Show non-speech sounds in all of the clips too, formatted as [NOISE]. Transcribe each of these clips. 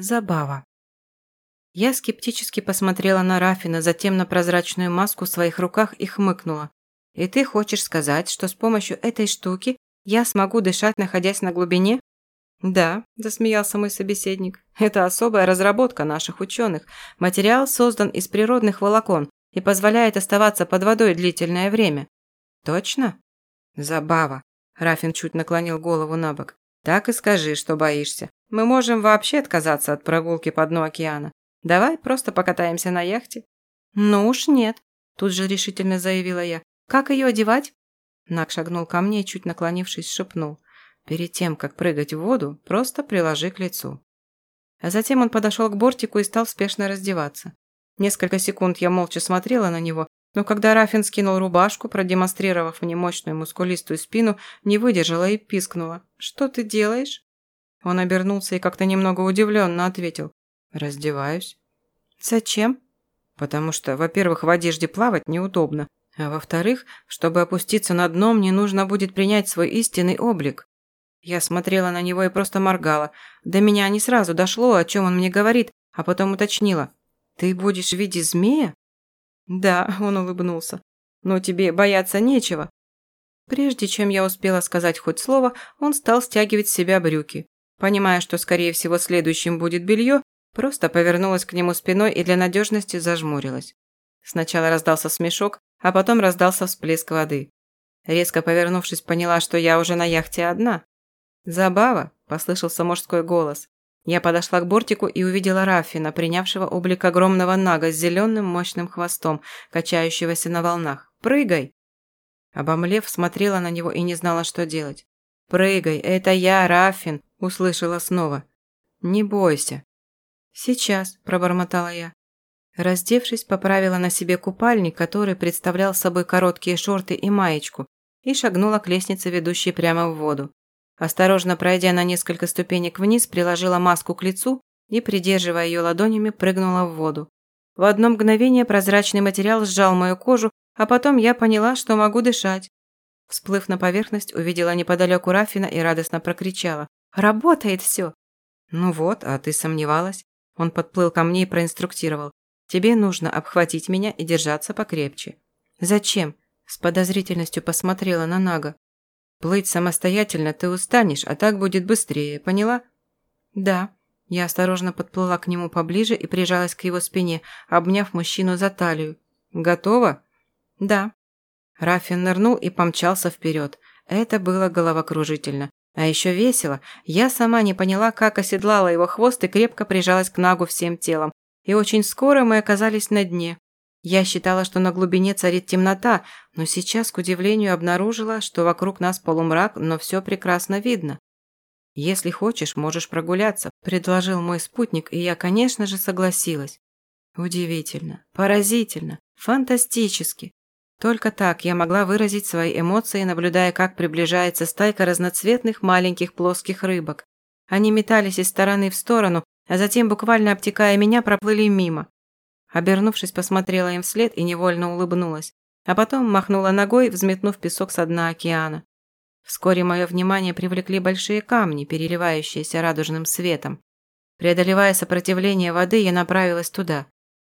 Забава. Я скептически посмотрела на Рафина, затем на прозрачную маску в своих руках и хмыкнула. «И ты хочешь сказать, что с помощью этой штуки я смогу дышать, находясь на глубине?» «Да», – засмеялся мой собеседник. «Это особая разработка наших ученых. Материал создан из природных волокон и позволяет оставаться под водой длительное время». «Точно?» «Забава», – Рафин чуть наклонил голову на бок. «Так и скажи, что боишься. Мы можем вообще отказаться от прогулки по дну океана. Давай просто покатаемся на яхте». «Ну уж нет», – тут же решительно заявила я. «Как ее одевать?» Нак шагнул ко мне чуть наклонившись, шепнул. «Перед тем, как прыгать в воду, просто приложи к лицу». А затем он подошел к бортику и стал спешно раздеваться. Несколько секунд я молча смотрела на него, но когда Рафин скинул рубашку, продемонстрировав мне мощную мускулистую спину, не выдержала и пискнула. «Что ты делаешь?» Он обернулся и как-то немного удивленно ответил. «Раздеваюсь». «Зачем?» «Потому что, во-первых, в одежде плавать неудобно, а во-вторых, чтобы опуститься на дно, мне нужно будет принять свой истинный облик». Я смотрела на него и просто моргала. До меня не сразу дошло, о чем он мне говорит, а потом уточнила. «Ты будешь в виде змея?» «Да», [LAUGHS] – он улыбнулся. «Но тебе бояться нечего». Прежде чем я успела сказать хоть слово, он стал стягивать с себя брюки. Понимая, что, скорее всего, следующим будет белье, просто повернулась к нему спиной и для надежности зажмурилась. Сначала раздался смешок, а потом раздался всплеск воды. Резко повернувшись, поняла, что я уже на яхте одна. «Забава!» – послышался мужской голос. Я подошла к бортику и увидела Рафина, принявшего облик огромного нага с зеленым мощным хвостом, качающегося на волнах. «Прыгай!» Обомлев, смотрела на него и не знала, что делать. «Прыгай, это я, Рафин!» – услышала снова. «Не бойся». «Сейчас», – пробормотала я. Раздевшись, поправила на себе купальник, который представлял собой короткие шорты и маечку, и шагнула к лестнице, ведущей прямо в воду. Осторожно пройдя на несколько ступенек вниз, приложила маску к лицу и, придерживая ее ладонями, прыгнула в воду. В одно мгновение прозрачный материал сжал мою кожу, а потом я поняла, что могу дышать. Всплыв на поверхность, увидела неподалеку Рафина и радостно прокричала. Работает все. Ну вот, а ты сомневалась? Он подплыл ко мне и проинструктировал. Тебе нужно обхватить меня и держаться покрепче. Зачем? С подозрительностью посмотрела на Нага. Плыть самостоятельно ты устанешь, а так будет быстрее, поняла? Да. Я осторожно подплыла к нему поближе и прижалась к его спине, обняв мужчину за талию. Готова? Да. Рафин нырнул и помчался вперед. Это было головокружительно. А еще весело. Я сама не поняла, как оседлала его хвост и крепко прижалась к Нагу всем телом. И очень скоро мы оказались на дне. Я считала, что на глубине царит темнота, но сейчас, к удивлению, обнаружила, что вокруг нас полумрак, но все прекрасно видно. «Если хочешь, можешь прогуляться», – предложил мой спутник, и я, конечно же, согласилась. Удивительно, поразительно, фантастически. Только так я могла выразить свои эмоции, наблюдая, как приближается стайка разноцветных маленьких плоских рыбок. Они метались из стороны в сторону, а затем, буквально обтекая меня, проплыли мимо. Обернувшись, посмотрела им вслед и невольно улыбнулась, а потом махнула ногой, взметнув песок со дна океана. Вскоре мое внимание привлекли большие камни, переливающиеся радужным светом. Преодолевая сопротивление воды, я направилась туда.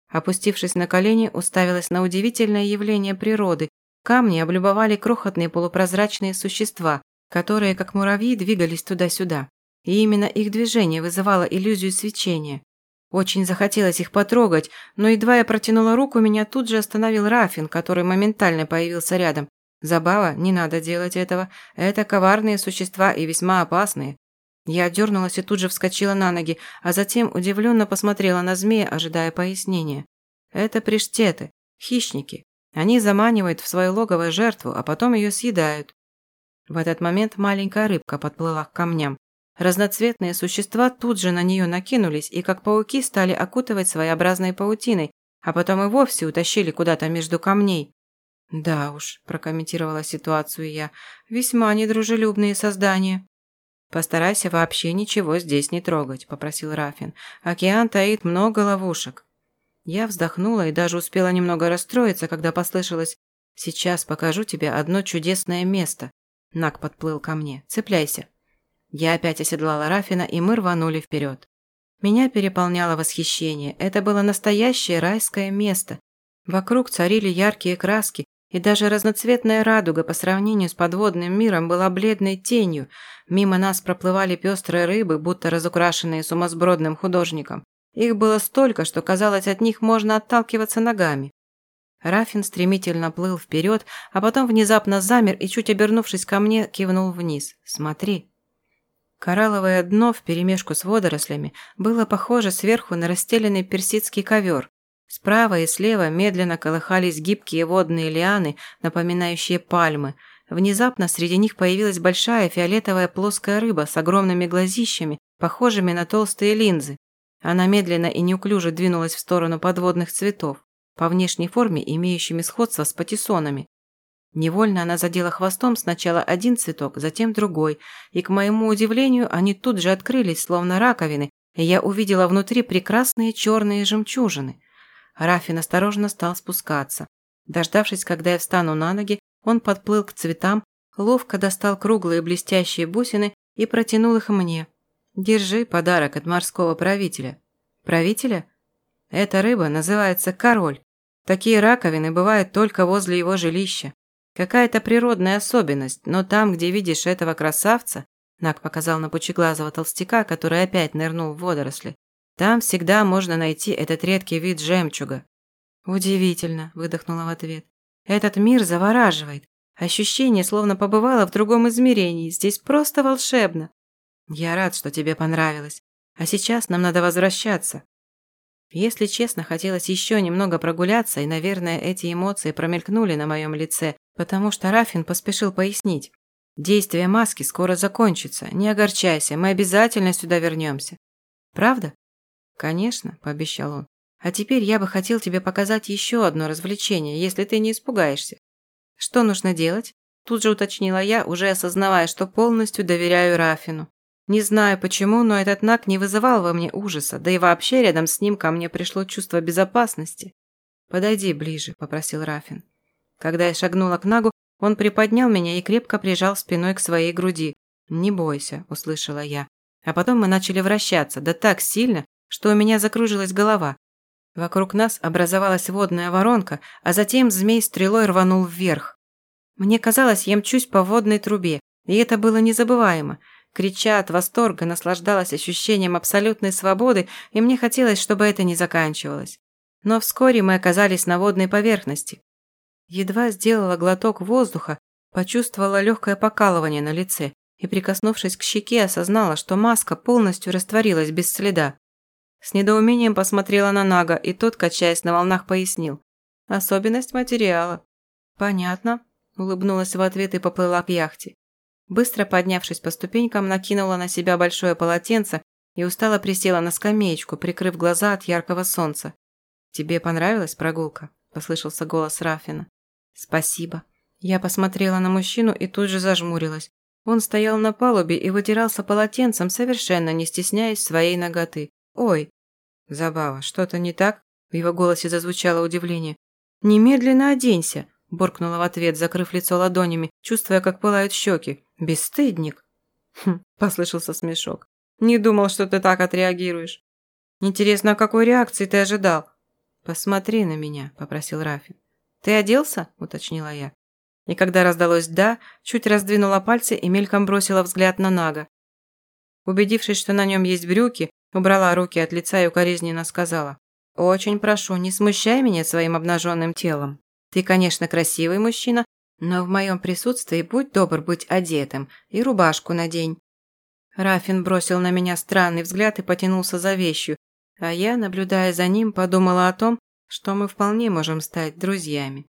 Опустившись на колени, уставилась на удивительное явление природы. Камни облюбовали крохотные полупрозрачные существа, которые, как муравьи, двигались туда-сюда. И именно их движение вызывало иллюзию свечения. Очень захотелось их потрогать, но едва я протянула руку, меня тут же остановил Рафин, который моментально появился рядом. Забава, не надо делать этого. Это коварные существа и весьма опасные. Я дернулась и тут же вскочила на ноги, а затем удивленно посмотрела на змея, ожидая пояснения. Это приштеты, хищники. Они заманивают в свое логово жертву, а потом ее съедают. В этот момент маленькая рыбка подплыла к камням. Разноцветные существа тут же на нее накинулись и, как пауки, стали окутывать своеобразной паутиной, а потом и вовсе утащили куда-то между камней. «Да уж», – прокомментировала ситуацию я, – «весьма недружелюбные создания». «Постарайся вообще ничего здесь не трогать», – попросил Рафин. «Океан таит много ловушек». Я вздохнула и даже успела немного расстроиться, когда послышалось «Сейчас покажу тебе одно чудесное место». Нак подплыл ко мне. «Цепляйся». Я опять оседлала Рафина, и мы рванули вперед. Меня переполняло восхищение. Это было настоящее райское место. Вокруг царили яркие краски, и даже разноцветная радуга по сравнению с подводным миром была бледной тенью. Мимо нас проплывали пестрые рыбы, будто разукрашенные сумасбродным художником. Их было столько, что казалось, от них можно отталкиваться ногами. Рафин стремительно плыл вперед, а потом внезапно замер и, чуть обернувшись ко мне, кивнул вниз. «Смотри». Коралловое дно вперемешку с водорослями было похоже сверху на расстеленный персидский ковер. Справа и слева медленно колыхались гибкие водные лианы, напоминающие пальмы. Внезапно среди них появилась большая фиолетовая плоская рыба с огромными глазищами, похожими на толстые линзы. Она медленно и неуклюже двинулась в сторону подводных цветов, по внешней форме имеющими сходство с патиссонами. Невольно она задела хвостом сначала один цветок, затем другой, и, к моему удивлению, они тут же открылись, словно раковины, и я увидела внутри прекрасные черные жемчужины. Рафин осторожно стал спускаться. Дождавшись, когда я встану на ноги, он подплыл к цветам, ловко достал круглые блестящие бусины и протянул их мне. Держи подарок от морского правителя. Правителя? Эта рыба называется король. Такие раковины бывают только возле его жилища. Какая-то природная особенность, но там, где видишь этого красавца, Нак показал на пучеглазого толстяка, который опять нырнул в водоросли, там всегда можно найти этот редкий вид жемчуга. Удивительно, выдохнула в ответ. Этот мир завораживает. Ощущение, словно побывала в другом измерении. Здесь просто волшебно. Я рад, что тебе понравилось. А сейчас нам надо возвращаться. Если честно, хотелось еще немного прогуляться, и, наверное, эти эмоции промелькнули на моем лице, потому что Рафин поспешил пояснить. Действие маски скоро закончится. Не огорчайся, мы обязательно сюда вернемся. Правда? Конечно, пообещал он. А теперь я бы хотел тебе показать еще одно развлечение, если ты не испугаешься. Что нужно делать? Тут же уточнила я, уже осознавая, что полностью доверяю Рафину. Не знаю почему, но этот Нак не вызывал во мне ужаса, да и вообще рядом с ним ко мне пришло чувство безопасности. «Подойди ближе», – попросил Рафин. Когда я шагнула к Нагу, он приподнял меня и крепко прижал спиной к своей груди. «Не бойся», – услышала я. А потом мы начали вращаться, да так сильно, что у меня закружилась голова. Вокруг нас образовалась водная воронка, а затем змей стрелой рванул вверх. Мне казалось, я мчусь по водной трубе, и это было незабываемо – Крича от восторга, наслаждалась ощущением абсолютной свободы, и мне хотелось, чтобы это не заканчивалось. Но вскоре мы оказались на водной поверхности. Едва сделала глоток воздуха, почувствовала легкое покалывание на лице и, прикоснувшись к щеке, осознала, что маска полностью растворилась без следа. С недоумением посмотрела на Нага, и тот, качаясь на волнах, пояснил. «Особенность материала». «Понятно», – улыбнулась в ответ и поплыла к яхте. Быстро поднявшись по ступенькам, накинула на себя большое полотенце и устало присела на скамеечку, прикрыв глаза от яркого солнца. «Тебе понравилась прогулка?» – послышался голос Рафина. «Спасибо». Я посмотрела на мужчину и тут же зажмурилась. Он стоял на палубе и вытирался полотенцем, совершенно не стесняясь своей ноготы. «Ой!» «Забава, что-то не так?» В его голосе зазвучало удивление. «Немедленно оденься!» Буркнула в ответ, закрыв лицо ладонями, чувствуя, как пылают щеки. «Бесстыдник!» Хм, послышался смешок. «Не думал, что ты так отреагируешь. Интересно, какой реакции ты ожидал?» «Посмотри на меня», – попросил Рафи. «Ты оделся?» – уточнила я. И когда раздалось «да», чуть раздвинула пальцы и мельком бросила взгляд на Нага. Убедившись, что на нем есть брюки, убрала руки от лица и укоризненно сказала. «Очень прошу, не смущай меня своим обнаженным телом». Ты, конечно, красивый мужчина, но в моем присутствии будь добр быть одетым и рубашку надень». Рафин бросил на меня странный взгляд и потянулся за вещью, а я, наблюдая за ним, подумала о том, что мы вполне можем стать друзьями.